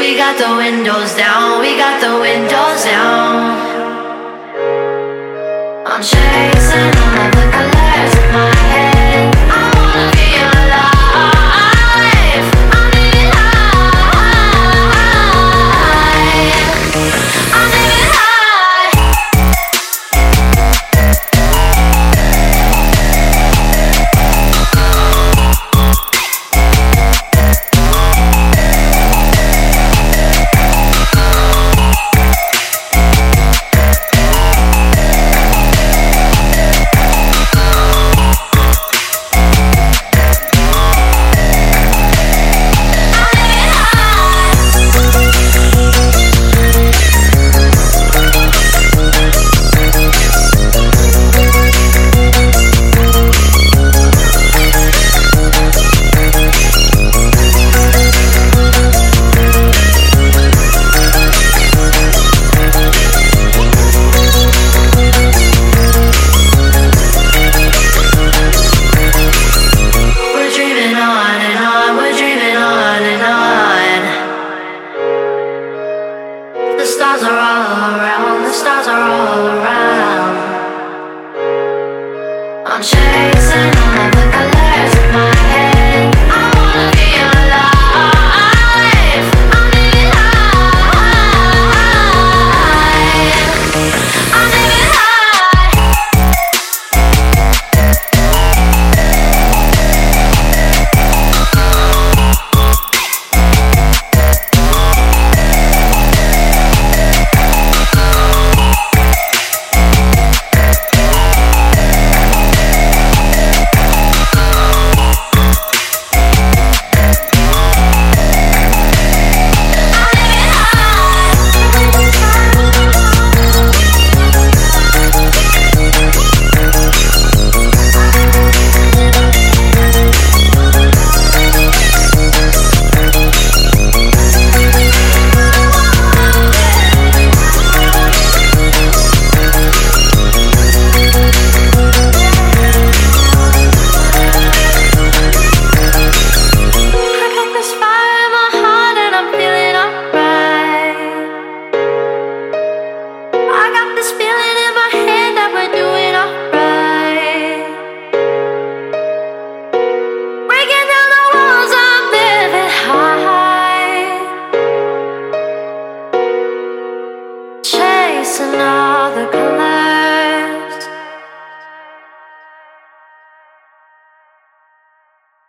We got the windows down, we got the windows down. I'm changed.